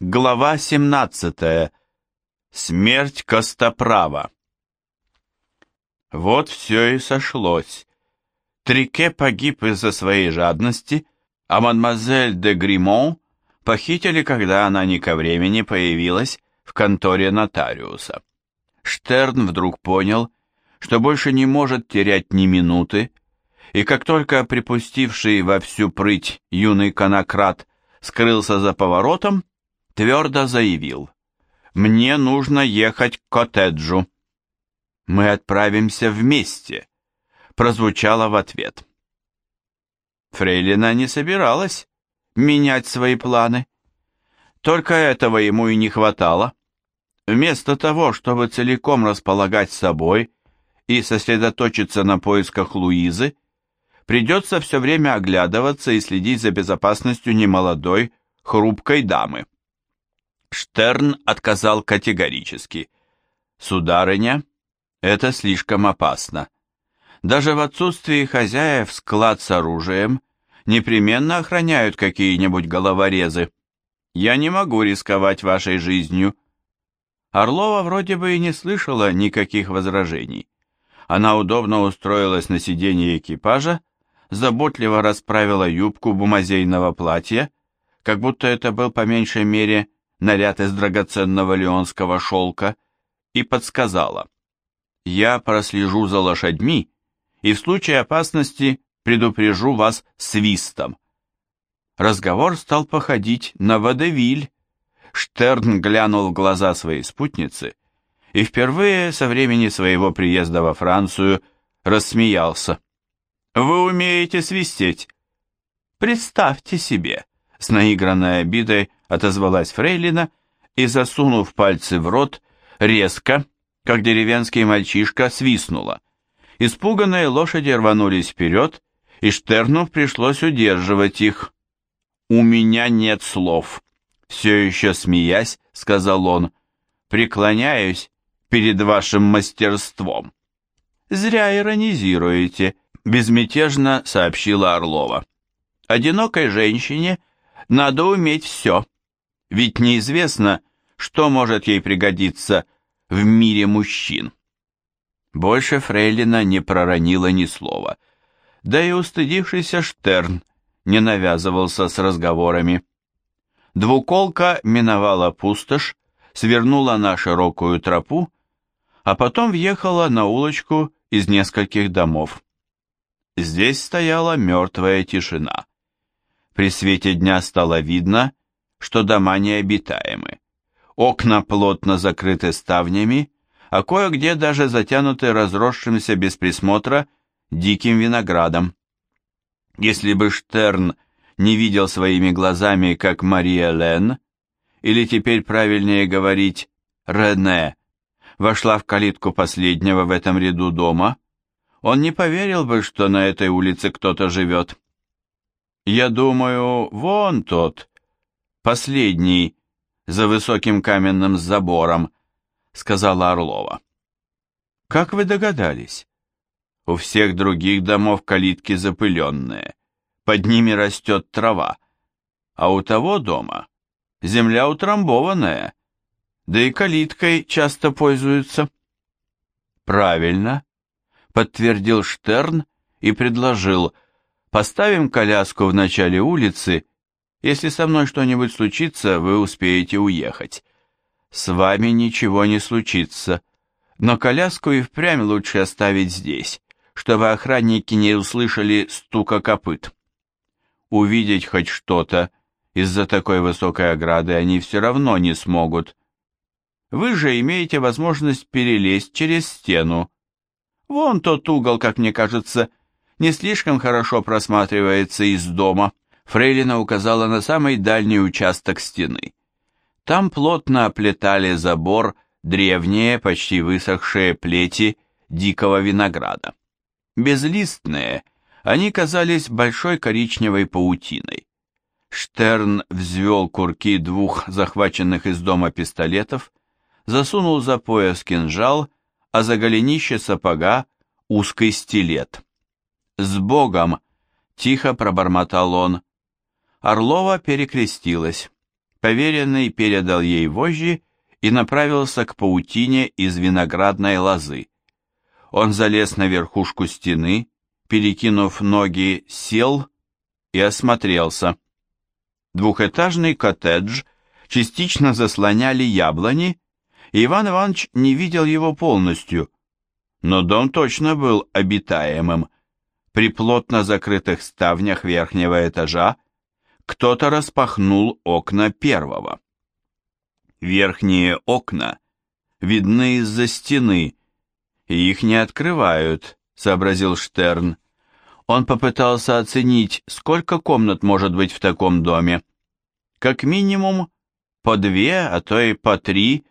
Глава 17. Смерть Костоправа. Вот все и сошлось. Трике погиб из-за своей жадности, а мадемуазель де Гримон похитили, когда она не ко времени появилась в конторе нотариуса. Штерн вдруг понял, что больше не может терять ни минуты, и как только припустивший во всю прыть юный конократ скрылся за поворотом, твердо заявил, «Мне нужно ехать к коттеджу». «Мы отправимся вместе», — прозвучало в ответ. Фрейлина не собиралась менять свои планы. Только этого ему и не хватало. Вместо того, чтобы целиком располагать собой и сосредоточиться на поисках Луизы, придется все время оглядываться и следить за безопасностью немолодой, хрупкой дамы. Штерн отказал категорически. «Сударыня, это слишком опасно. Даже в отсутствии хозяев склад с оружием непременно охраняют какие-нибудь головорезы. Я не могу рисковать вашей жизнью». Орлова вроде бы и не слышала никаких возражений. Она удобно устроилась на сиденье экипажа, заботливо расправила юбку бумазейного платья, как будто это был по меньшей мере наряд из драгоценного леонского шелка, и подсказала. «Я прослежу за лошадьми и в случае опасности предупрежу вас свистом». Разговор стал походить на водевиль. Штерн глянул в глаза своей спутницы и впервые со времени своего приезда во Францию рассмеялся. «Вы умеете свистеть?» «Представьте себе», — с наигранной обидой отозвалась Фрейлина и, засунув пальцы в рот, резко, как деревенский мальчишка, свистнула. Испуганные лошади рванулись вперед, и Штерну пришлось удерживать их. «У меня нет слов», — все еще смеясь, сказал он, — «преклоняюсь перед вашим мастерством». «Зря иронизируете», — безмятежно сообщила Орлова. «Одинокой женщине надо уметь все ведь неизвестно, что может ей пригодиться в мире мужчин. Больше Фрейлина не проронила ни слова, да и устыдившийся Штерн не навязывался с разговорами. Двуколка миновала пустошь, свернула на широкую тропу, а потом въехала на улочку из нескольких домов. Здесь стояла мертвая тишина. При свете дня стало видно, что дома необитаемы. Окна плотно закрыты ставнями, а кое-где даже затянуты разросшимся без присмотра диким виноградом. Если бы Штерн не видел своими глазами, как Мария Лен, или теперь правильнее говорить Рене, вошла в калитку последнего в этом ряду дома, он не поверил бы, что на этой улице кто-то живет. «Я думаю, вон тот», Последний, за высоким каменным забором, сказала Орлова. Как вы догадались? У всех других домов калитки запыленные, под ними растет трава, а у того дома земля утрамбованная, да и калиткой часто пользуются. Правильно, подтвердил Штерн и предложил, поставим коляску в начале улицы если со мной что-нибудь случится, вы успеете уехать. С вами ничего не случится, но коляску и впрямь лучше оставить здесь, чтобы охранники не услышали стука копыт. Увидеть хоть что-то из-за такой высокой ограды они все равно не смогут. Вы же имеете возможность перелезть через стену. Вон тот угол, как мне кажется, не слишком хорошо просматривается из дома. Фрейлина указала на самый дальний участок стены. Там плотно оплетали забор древние, почти высохшие плети дикого винограда. Безлистные, они казались большой коричневой паутиной. Штерн взвел курки двух захваченных из дома пистолетов, засунул за пояс кинжал, а за голенище сапога узкий стилет. «С Богом!» — тихо пробормотал он, Орлова перекрестилась. поверенный передал ей вожжи и направился к паутине из виноградной лозы. Он залез на верхушку стены, перекинув ноги, сел и осмотрелся. Двухэтажный коттедж частично заслоняли яблони, и Иван Иванович не видел его полностью, но дом точно был обитаемым. При плотно закрытых ставнях верхнего этажа кто-то распахнул окна первого. Верхние окна видны из-за стены, и их не открывают, сообразил Штерн. Он попытался оценить, сколько комнат может быть в таком доме. Как минимум по две, а то и по три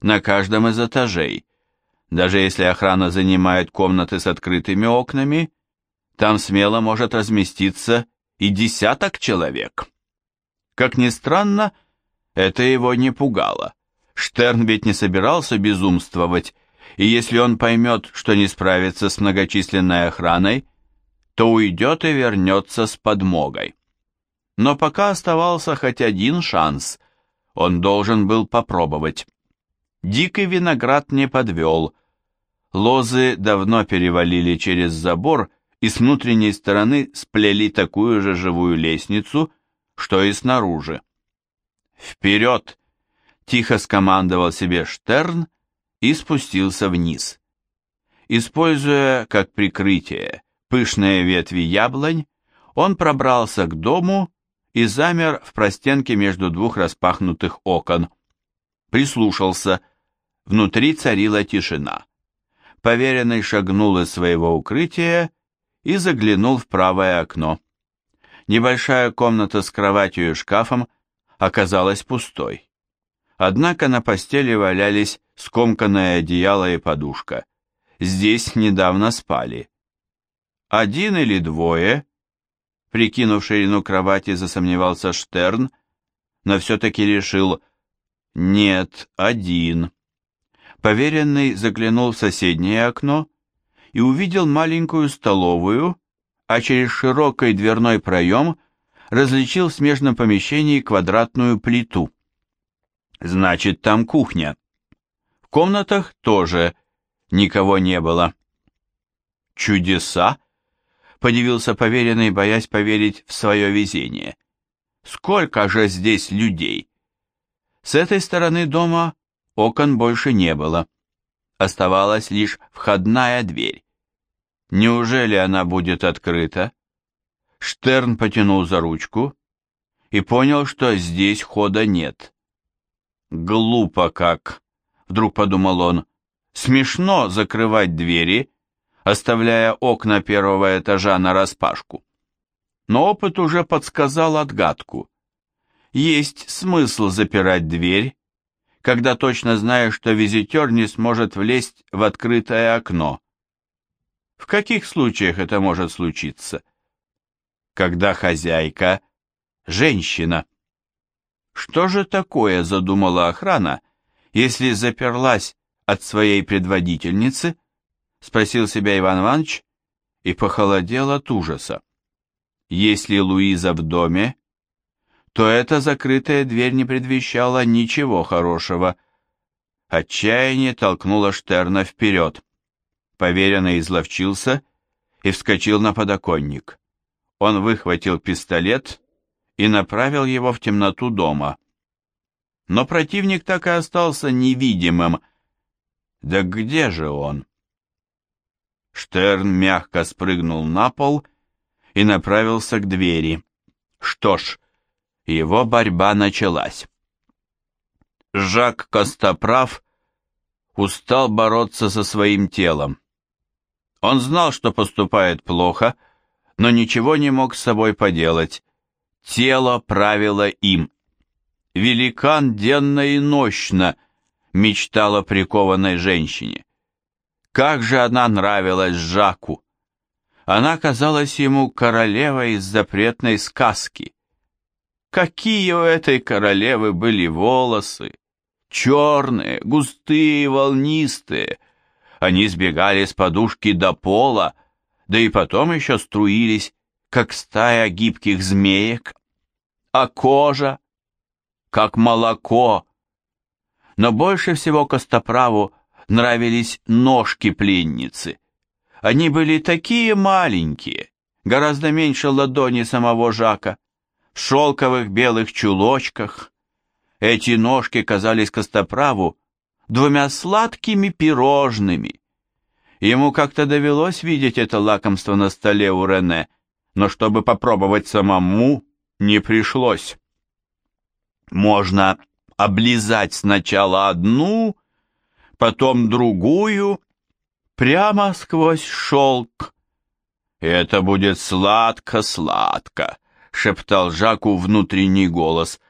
на каждом из этажей. Даже если охрана занимает комнаты с открытыми окнами, там смело может разместиться и десяток человек. Как ни странно, это его не пугало. Штерн ведь не собирался безумствовать, и если он поймет, что не справится с многочисленной охраной, то уйдет и вернется с подмогой. Но пока оставался хоть один шанс, он должен был попробовать. Дикий виноград не подвел. Лозы давно перевалили через забор и с внутренней стороны сплели такую же живую лестницу, что и снаружи. «Вперед!» — тихо скомандовал себе Штерн и спустился вниз. Используя как прикрытие пышные ветви яблонь, он пробрался к дому и замер в простенке между двух распахнутых окон. Прислушался. Внутри царила тишина. Поверенный шагнул из своего укрытия и заглянул в правое окно. Небольшая комната с кроватью и шкафом оказалась пустой. Однако на постели валялись скомканное одеяло и подушка. Здесь недавно спали. Один или двое, прикинув ширину кровати, засомневался Штерн, но все-таки решил «нет, один». Поверенный заглянул в соседнее окно и увидел маленькую столовую, а через широкий дверной проем различил в смежном помещении квадратную плиту. Значит, там кухня. В комнатах тоже никого не было. Чудеса? Подивился поверенный, боясь поверить в свое везение. Сколько же здесь людей? С этой стороны дома окон больше не было. Оставалась лишь входная дверь. Неужели она будет открыта? Штерн потянул за ручку и понял, что здесь хода нет. «Глупо как!» — вдруг подумал он. «Смешно закрывать двери, оставляя окна первого этажа нараспашку». Но опыт уже подсказал отгадку. Есть смысл запирать дверь, когда точно знаешь, что визитер не сможет влезть в открытое окно. В каких случаях это может случиться? Когда хозяйка – женщина. Что же такое задумала охрана, если заперлась от своей предводительницы? Спросил себя Иван Иванович и похолодел от ужаса. Если Луиза в доме, то эта закрытая дверь не предвещала ничего хорошего. Отчаяние толкнуло Штерна вперед. Поверенный изловчился и вскочил на подоконник. Он выхватил пистолет и направил его в темноту дома. Но противник так и остался невидимым. Да где же он? Штерн мягко спрыгнул на пол и направился к двери. Что ж, его борьба началась. Жак Костоправ устал бороться со своим телом. Он знал, что поступает плохо, но ничего не мог с собой поделать. Тело правило им. Великан денно и нощно мечтал о прикованной женщине. Как же она нравилась Жаку! Она казалась ему королевой из запретной сказки. Какие у этой королевы были волосы! Черные, густые, волнистые — они сбегали с подушки до пола, да и потом еще струились, как стая гибких змеек. А кожа? как молоко. Но больше всего Костоправу нравились ножки пленницы. Они были такие маленькие, гораздо меньше ладони самого Жака, шелковых белых чулочках. Эти ножки казались Костоправу двумя сладкими пирожными. Ему как-то довелось видеть это лакомство на столе у Рене, но чтобы попробовать самому, не пришлось. Можно облизать сначала одну, потом другую, прямо сквозь шелк. «Это будет сладко-сладко», — шептал Жаку внутренний голос,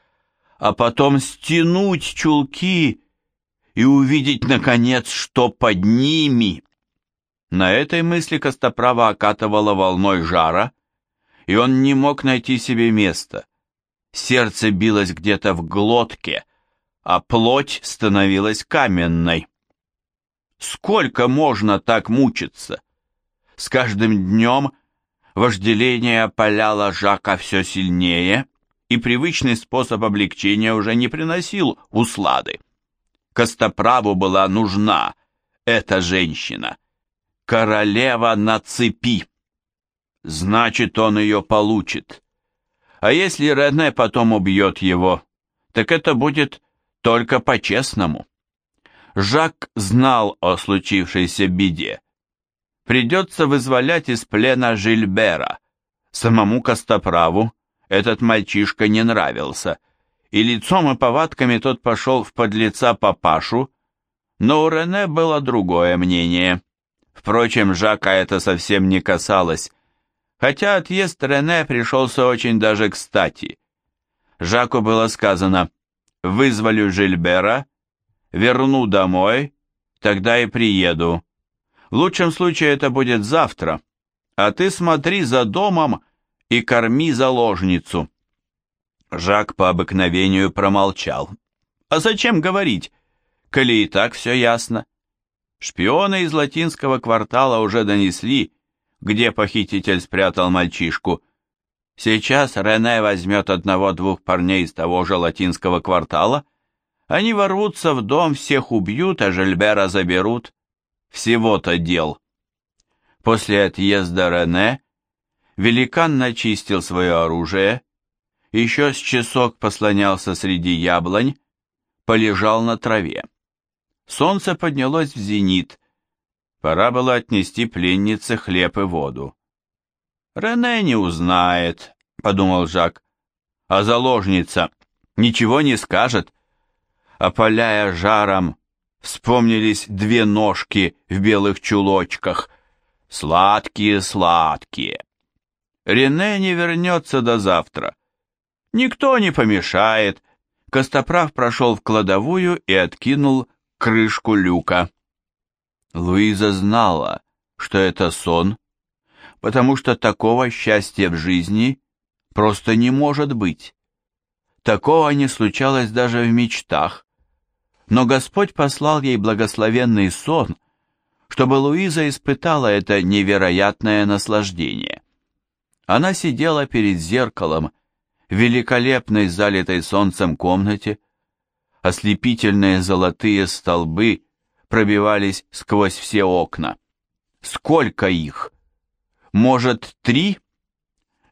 «а потом стянуть чулки и увидеть, наконец, что под ними». На этой мысли Костоправа окатывала волной жара, и он не мог найти себе места. Сердце билось где-то в глотке, а плоть становилась каменной. Сколько можно так мучиться? С каждым днем вожделение опаляло Жака все сильнее, и привычный способ облегчения уже не приносил услады. Костоправу была нужна эта женщина, королева на цепи. Значит, он ее получит. А если Рене потом убьет его, так это будет только по-честному. Жак знал о случившейся беде. Придется вызволять из плена Жильбера. Самому Костоправу этот мальчишка не нравился, и лицом и повадками тот пошел в подлеца папашу, но у Рене было другое мнение. Впрочем, Жака это совсем не касалось, хотя отъезд Рене пришелся очень даже кстати. Жаку было сказано «вызволю Жильбера», «верну домой», «тогда и приеду». В лучшем случае это будет завтра, а ты смотри за домом и корми заложницу. Жак по обыкновению промолчал. А зачем говорить, коли и так все ясно? Шпионы из латинского квартала уже донесли, где похититель спрятал мальчишку. Сейчас Рене возьмет одного-двух парней из того же латинского квартала. Они ворвутся в дом, всех убьют, а Жильбера заберут. Всего-то дел. После отъезда Рене великан начистил свое оружие, еще с часок послонялся среди яблонь, полежал на траве. Солнце поднялось в зенит, Пора было отнести пленнице хлеб и воду. «Рене не узнает», — подумал Жак. «А заложница ничего не скажет». Опаляя жаром, вспомнились две ножки в белых чулочках. Сладкие-сладкие. Рене не вернется до завтра. Никто не помешает. Костоправ прошел в кладовую и откинул крышку люка. Луиза знала, что это сон, потому что такого счастья в жизни просто не может быть. Такого не случалось даже в мечтах. Но Господь послал ей благословенный сон, чтобы Луиза испытала это невероятное наслаждение. Она сидела перед зеркалом в великолепной залитой солнцем комнате, ослепительные золотые столбы пробивались сквозь все окна. Сколько их? Может, три?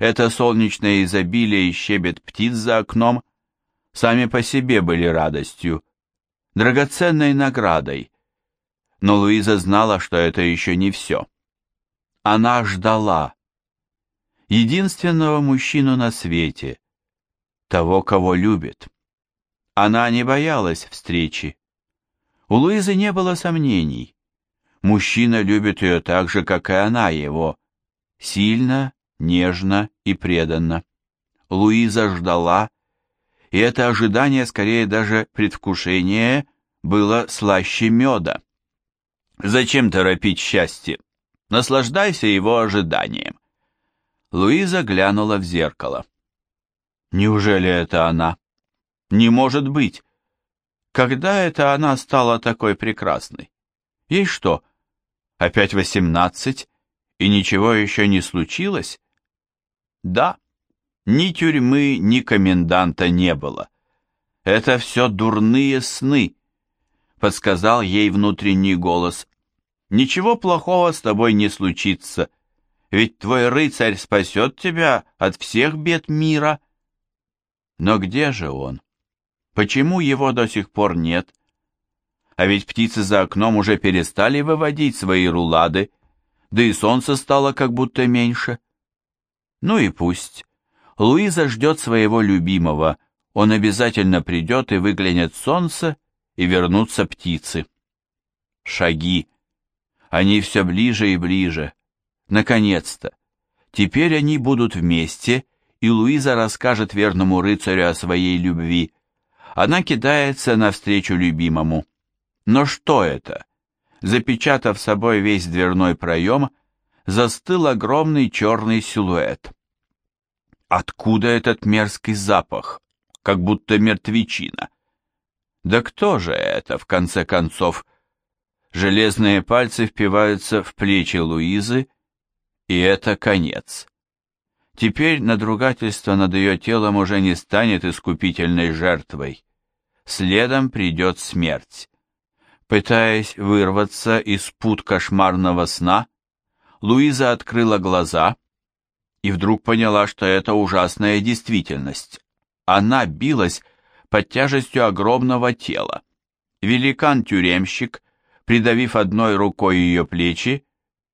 Это солнечное изобилие и щебет птиц за окном сами по себе были радостью, драгоценной наградой. Но Луиза знала, что это еще не все. Она ждала единственного мужчину на свете, того, кого любит. Она не боялась встречи. У Луизы не было сомнений. Мужчина любит ее так же, как и она его. Сильно, нежно и преданно. Луиза ждала, и это ожидание, скорее даже предвкушение, было слаще меда. Зачем торопить счастье? Наслаждайся его ожиданием. Луиза глянула в зеркало. Неужели это она? Не может быть. Когда это она стала такой прекрасной? Ей что, опять восемнадцать, и ничего еще не случилось? Да, ни тюрьмы, ни коменданта не было. «Это все дурные сны», — подсказал ей внутренний голос. «Ничего плохого с тобой не случится, ведь твой рыцарь спасет тебя от всех бед мира». Но где же он? Почему его до сих пор нет? А ведь птицы за окном уже перестали выводить свои рулады, да и солнце стало как будто меньше. Ну и пусть. Луиза ждет своего любимого, он обязательно придет и выглянет солнце, и вернутся птицы. Шаги. Они все ближе и ближе. Наконец-то. Теперь они будут вместе, и Луиза расскажет верному рыцарю о своей любви. Она кидается навстречу любимому. Но что это? Запечатав собой весь дверной проем, застыл огромный черный силуэт. Откуда этот мерзкий запах? Как будто мертвечина. Да кто же это, в конце концов? Железные пальцы впиваются в плечи Луизы, и это конец. Теперь надругательство над ее телом уже не станет искупительной жертвой. Следом придет смерть. Пытаясь вырваться из пут кошмарного сна, Луиза открыла глаза и вдруг поняла, что это ужасная действительность. Она билась под тяжестью огромного тела. Великан-тюремщик, придавив одной рукой ее плечи,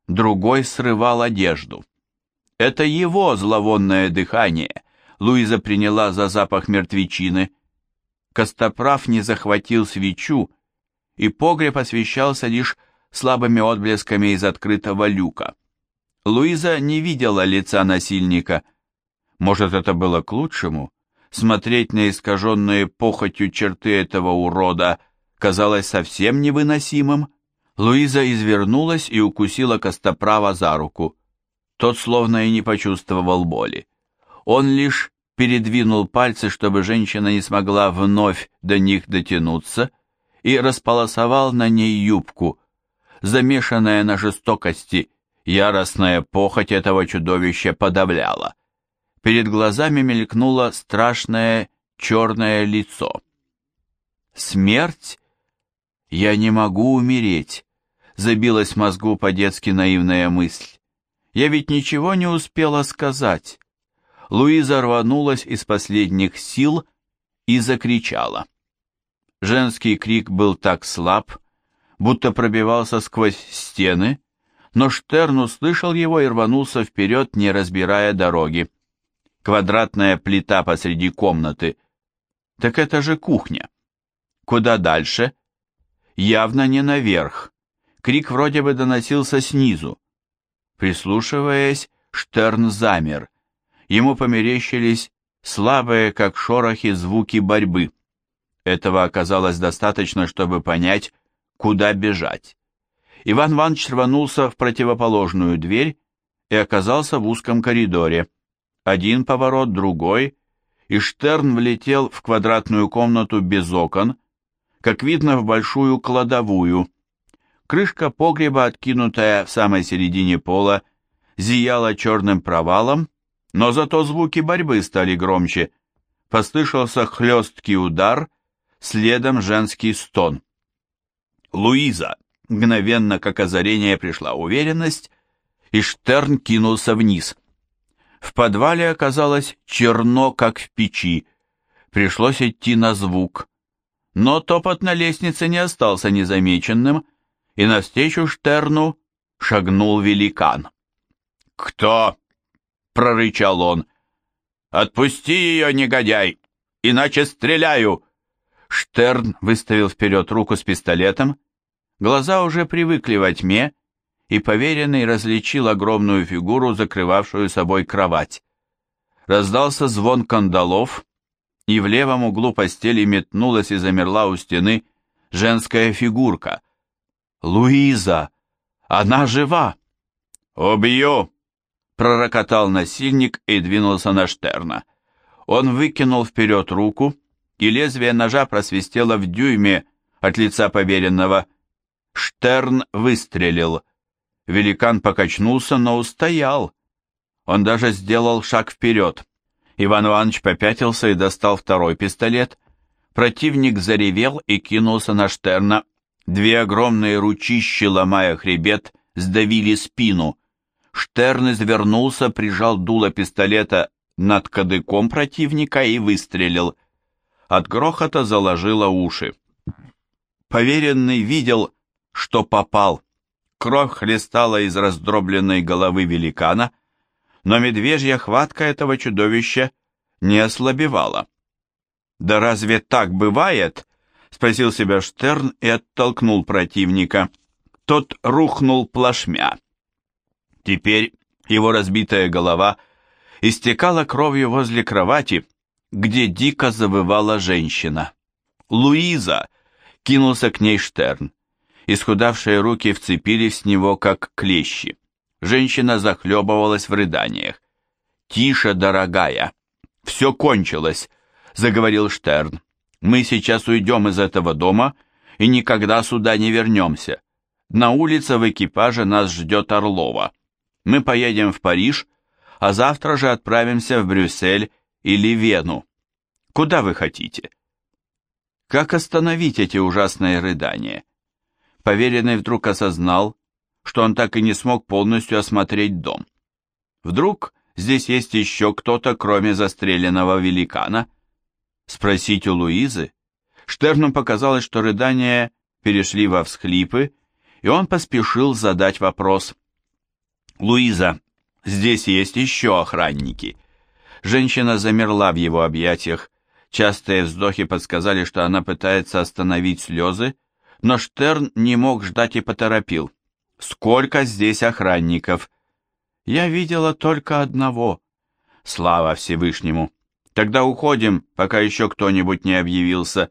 другой срывал одежду. Это его зловонное дыхание Луиза приняла за запах мертвечины. Костоправ не захватил свечу, и погреб освещался лишь слабыми отблесками из открытого люка. Луиза не видела лица насильника. Может, это было к лучшему? Смотреть на искаженные похотью черты этого урода казалось совсем невыносимым. Луиза извернулась и укусила Костоправа за руку. Тот словно и не почувствовал боли. Он лишь передвинул пальцы, чтобы женщина не смогла вновь до них дотянуться, и располосовал на ней юбку. Замешанная на жестокости, яростная похоть этого чудовища подавляла. Перед глазами мелькнуло страшное черное лицо. «Смерть? Я не могу умереть», — забилась в мозгу по-детски наивная мысль. «Я ведь ничего не успела сказать». Луиза рванулась из последних сил и закричала. Женский крик был так слаб, будто пробивался сквозь стены, но Штерн услышал его и рванулся вперед, не разбирая дороги. Квадратная плита посреди комнаты. Так это же кухня. Куда дальше? Явно не наверх. Крик вроде бы доносился снизу. Прислушиваясь, Штерн замер. Ему померещились слабые, как шорохи, звуки борьбы. Этого оказалось достаточно, чтобы понять, куда бежать. Иван Иванович рванулся в противоположную дверь и оказался в узком коридоре. Один поворот, другой, и Штерн влетел в квадратную комнату без окон, как видно, в большую кладовую. Крышка погреба, откинутая в самой середине пола, зияла черным провалом, но зато звуки борьбы стали громче. Послышался хлесткий удар, следом женский стон. «Луиза!» Мгновенно, как озарение, пришла уверенность, и Штерн кинулся вниз. В подвале оказалось черно, как в печи. Пришлось идти на звук. Но топот на лестнице не остался незамеченным, и навстречу Штерну шагнул великан. «Кто?» — прорычал он. «Отпусти ее, негодяй, иначе стреляю!» Штерн выставил вперед руку с пистолетом. Глаза уже привыкли во тьме, и поверенный различил огромную фигуру, закрывавшую собой кровать. Раздался звон кандалов, и в левом углу постели метнулась и замерла у стены женская фигурка. «Луиза! Она жива!» «Убью!» — пророкотал насильник и двинулся на Штерна. Он выкинул вперед руку, и лезвие ножа просвистело в дюйме от лица поверенного. Штерн выстрелил. Великан покачнулся, но устоял. Он даже сделал шаг вперед. Иван Иванович попятился и достал второй пистолет. Противник заревел и кинулся на Штерна. Две огромные ручищи, ломая хребет, сдавили спину. Штерн извернулся, прижал дуло пистолета над кадыком противника и выстрелил. От грохота заложило уши. Поверенный видел, что попал. Кровь хлестала из раздробленной головы великана, но медвежья хватка этого чудовища не ослабевала. «Да разве так бывает?» — спросил себя Штерн и оттолкнул противника. Тот рухнул плашмя. Теперь его разбитая голова истекала кровью возле кровати, где дико завывала женщина. «Луиза!» — кинулся к ней Штерн. Исхудавшие руки вцепились в него, как клещи. Женщина захлебывалась в рыданиях. «Тише, дорогая! Все кончилось!» — заговорил Штерн. «Мы сейчас уйдем из этого дома и никогда сюда не вернемся. На улице в экипаже нас ждет Орлова. Мы поедем в Париж, а завтра же отправимся в Брюссель или Вену. Куда вы хотите?» Как остановить эти ужасные рыдания? Поверенный вдруг осознал, что он так и не смог полностью осмотреть дом. Вдруг здесь есть еще кто-то, кроме застреленного великана? Спросить у Луизы? Штерну показалось, что рыдания перешли во всхлипы, и он поспешил задать вопрос. «Луиза, здесь есть еще охранники». Женщина замерла в его объятиях. Частые вздохи подсказали, что она пытается остановить слезы, но Штерн не мог ждать и поторопил. «Сколько здесь охранников?» «Я видела только одного». «Слава Всевышнему!» Тогда уходим, пока еще кто-нибудь не объявился.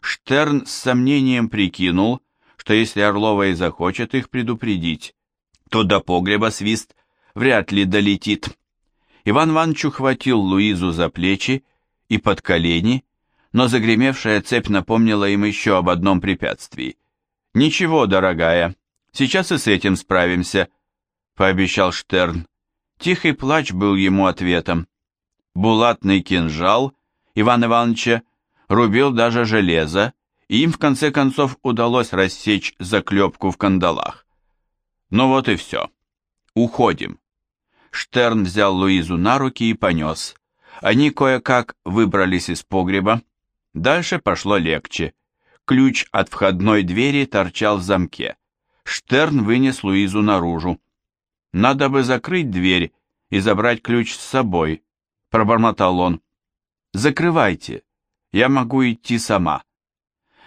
Штерн с сомнением прикинул, что если Орлова и захочет их предупредить, то до погреба свист вряд ли долетит. Иван Иванович ухватил Луизу за плечи и под колени, но загремевшая цепь напомнила им еще об одном препятствии. «Ничего, дорогая, сейчас и с этим справимся», — пообещал Штерн. Тихий плач был ему ответом булатный кинжал Ивана Ивановича рубил даже железо, и им в конце концов удалось рассечь заклепку в кандалах. Ну вот и все. Уходим. Штерн взял Луизу на руки и понес. Они кое-как выбрались из погреба. Дальше пошло легче. Ключ от входной двери торчал в замке. Штерн вынес Луизу наружу. Надо бы закрыть дверь и забрать ключ с собой, пробормотал он. «Закрывайте, я могу идти сама».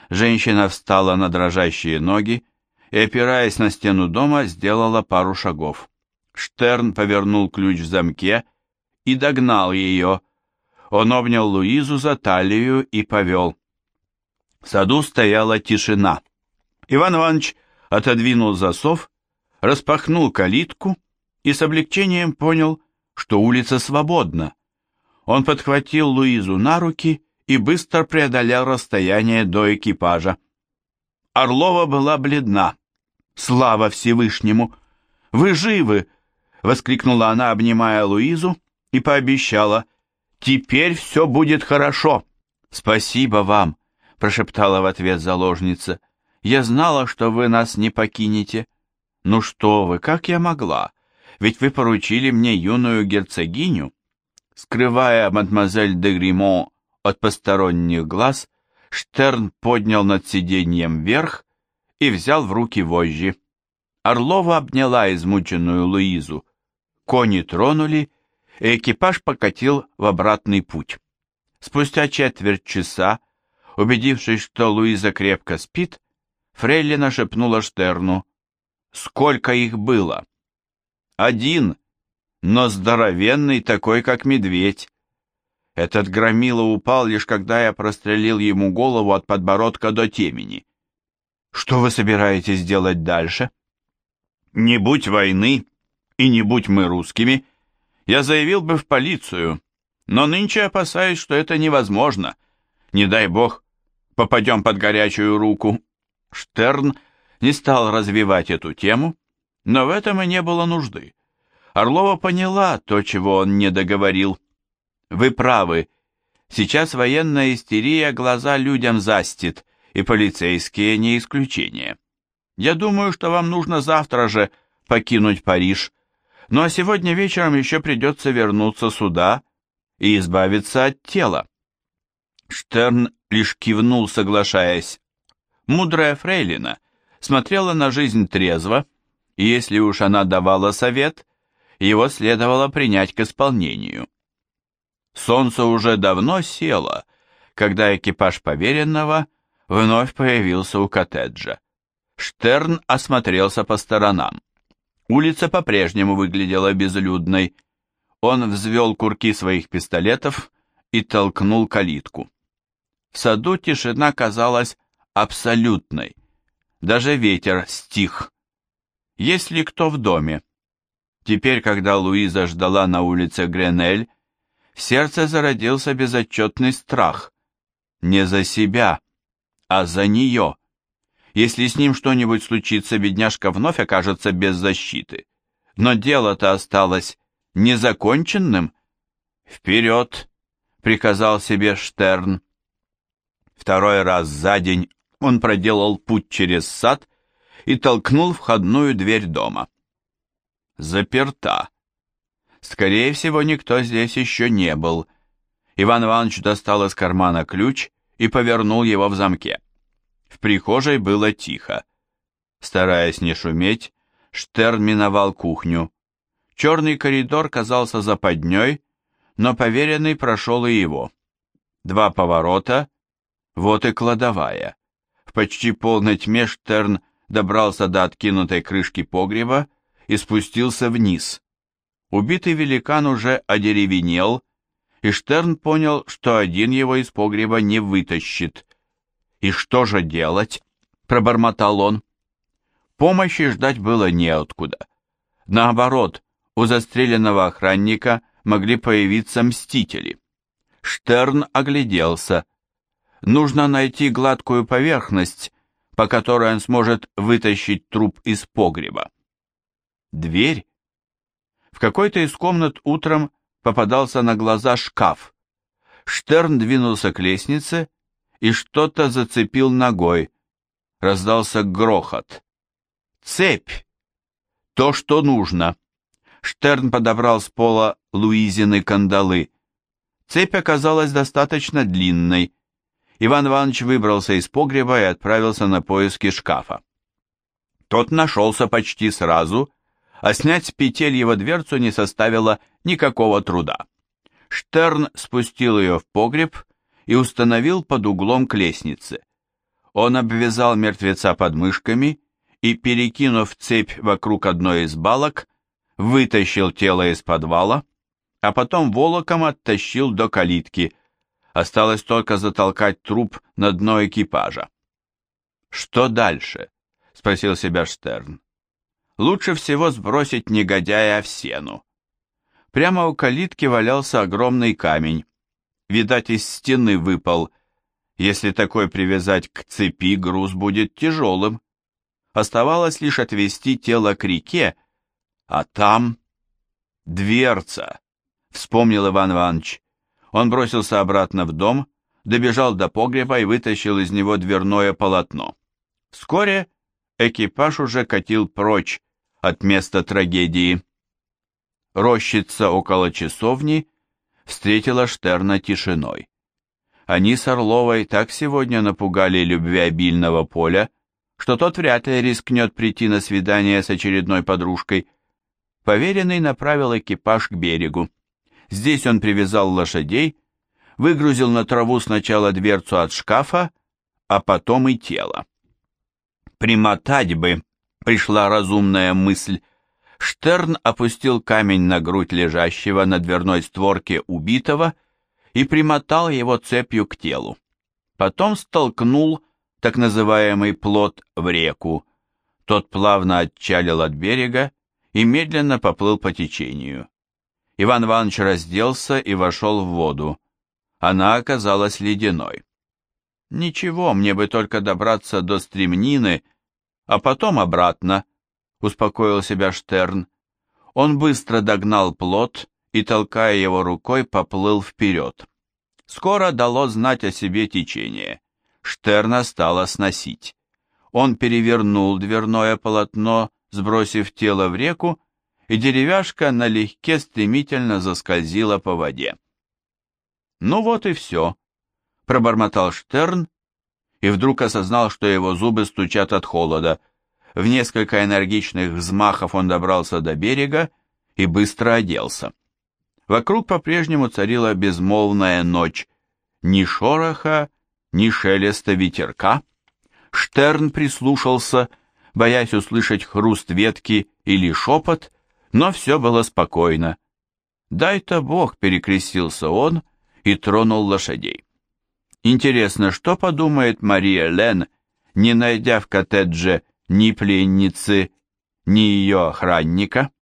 Женщина встала на дрожащие ноги и, опираясь на стену дома, сделала пару шагов. Штерн повернул ключ в замке и догнал ее. Он обнял Луизу за талию и повел. В саду стояла тишина. Иван Иванович отодвинул засов, распахнул калитку и с облегчением понял, что улица свободна. Он подхватил Луизу на руки и быстро преодолел расстояние до экипажа. Орлова была бледна. «Слава Всевышнему! Вы живы!» — воскликнула она, обнимая Луизу, и пообещала. «Теперь все будет хорошо!» «Спасибо вам!» — прошептала в ответ заложница. «Я знала, что вы нас не покинете». «Ну что вы, как я могла? Ведь вы поручили мне юную герцогиню». Скрывая мадемуазель де Гримон от посторонних глаз, Штерн поднял над сиденьем вверх и взял в руки вожжи. Орлова обняла измученную Луизу. Кони тронули, и экипаж покатил в обратный путь. Спустя четверть часа, убедившись, что Луиза крепко спит, Фрейлина шепнула Штерну. «Сколько их было?» «Один», но здоровенный такой, как медведь. Этот громила упал лишь когда я прострелил ему голову от подбородка до темени. Что вы собираетесь делать дальше? Не будь войны, и не будь мы русскими, я заявил бы в полицию, но нынче опасаюсь, что это невозможно. Не дай бог, попадем под горячую руку. Штерн не стал развивать эту тему, но в этом и не было нужды. Орлова поняла то, чего он не договорил. «Вы правы. Сейчас военная истерия глаза людям застит, и полицейские не исключение. Я думаю, что вам нужно завтра же покинуть Париж, ну а сегодня вечером еще придется вернуться сюда и избавиться от тела. Штерн лишь кивнул, соглашаясь. Мудрая фрейлина смотрела на жизнь трезво, и если уж она давала совет, его следовало принять к исполнению. Солнце уже давно село, когда экипаж поверенного вновь появился у коттеджа. Штерн осмотрелся по сторонам. Улица по-прежнему выглядела безлюдной. Он взвел курки своих пистолетов и толкнул калитку. В саду тишина казалась абсолютной. Даже ветер стих. Есть ли кто в доме? Теперь, когда Луиза ждала на улице Гренель, в сердце зародился безотчетный страх. Не за себя, а за нее. Если с ним что-нибудь случится, бедняжка вновь окажется без защиты. Но дело-то осталось незаконченным. «Вперед!» — приказал себе Штерн. Второй раз за день он проделал путь через сад и толкнул входную дверь дома. Заперта. Скорее всего, никто здесь еще не был. Иван Иванович достал из кармана ключ и повернул его в замке. В прихожей было тихо. Стараясь не шуметь, Штерн миновал кухню. Черный коридор казался западней, но поверенный прошел и его. Два поворота, вот и кладовая. В почти полной тьме Штерн добрался до откинутой крышки погреба и спустился вниз. Убитый великан уже одеревенел, и Штерн понял, что один его из погреба не вытащит. «И что же делать?» — пробормотал он. Помощи ждать было неоткуда. Наоборот, у застреленного охранника могли появиться мстители. Штерн огляделся. Нужно найти гладкую поверхность, по которой он сможет вытащить труп из погреба. Дверь? В какой-то из комнат утром попадался на глаза шкаф. Штерн двинулся к лестнице и что-то зацепил ногой. Раздался грохот. Цепь! То, что нужно. Штерн подобрал с пола Луизины кандалы. Цепь оказалась достаточно длинной. Иван Иванович выбрался из погреба и отправился на поиски шкафа. Тот нашелся почти сразу а снять с петель его дверцу не составило никакого труда. Штерн спустил ее в погреб и установил под углом к лестнице. Он обвязал мертвеца подмышками и, перекинув цепь вокруг одной из балок, вытащил тело из подвала, а потом волоком оттащил до калитки. Осталось только затолкать труп на дно экипажа. «Что дальше?» — спросил себя Штерн лучше всего сбросить негодяя в сену. Прямо у калитки валялся огромный камень. Видать, из стены выпал. Если такой привязать к цепи, груз будет тяжелым. Оставалось лишь отвести тело к реке, а там... Дверца, вспомнил Иван Иванович. Он бросился обратно в дом, добежал до погреба и вытащил из него дверное полотно. Вскоре экипаж уже катил прочь от места трагедии. Рощица около часовни встретила Штерна тишиной. Они с Орловой так сегодня напугали любвеобильного поля, что тот вряд ли рискнет прийти на свидание с очередной подружкой. Поверенный направил экипаж к берегу. Здесь он привязал лошадей, выгрузил на траву сначала дверцу от шкафа, а потом и тело. Примотать бы пришла разумная мысль. Штерн опустил камень на грудь лежащего на дверной створке убитого и примотал его цепью к телу. Потом столкнул так называемый плот в реку. Тот плавно отчалил от берега и медленно поплыл по течению. Иван Иванович разделся и вошел в воду. Она оказалась ледяной. «Ничего, мне бы только добраться до стремнины», а потом обратно, успокоил себя Штерн. Он быстро догнал плот и, толкая его рукой, поплыл вперед. Скоро дало знать о себе течение. Штерна стало сносить. Он перевернул дверное полотно, сбросив тело в реку, и деревяшка налегке стремительно заскользила по воде. «Ну вот и все», — пробормотал Штерн, и вдруг осознал, что его зубы стучат от холода. В несколько энергичных взмахов он добрался до берега и быстро оделся. Вокруг по-прежнему царила безмолвная ночь, ни шороха, ни шелеста ветерка. Штерн прислушался, боясь услышать хруст ветки или шепот, но все было спокойно. «Дай-то Бог!» — перекрестился он и тронул лошадей. Интересно, что подумает Мария Лен, не найдя в коттедже ни пленницы, ни ее охранника?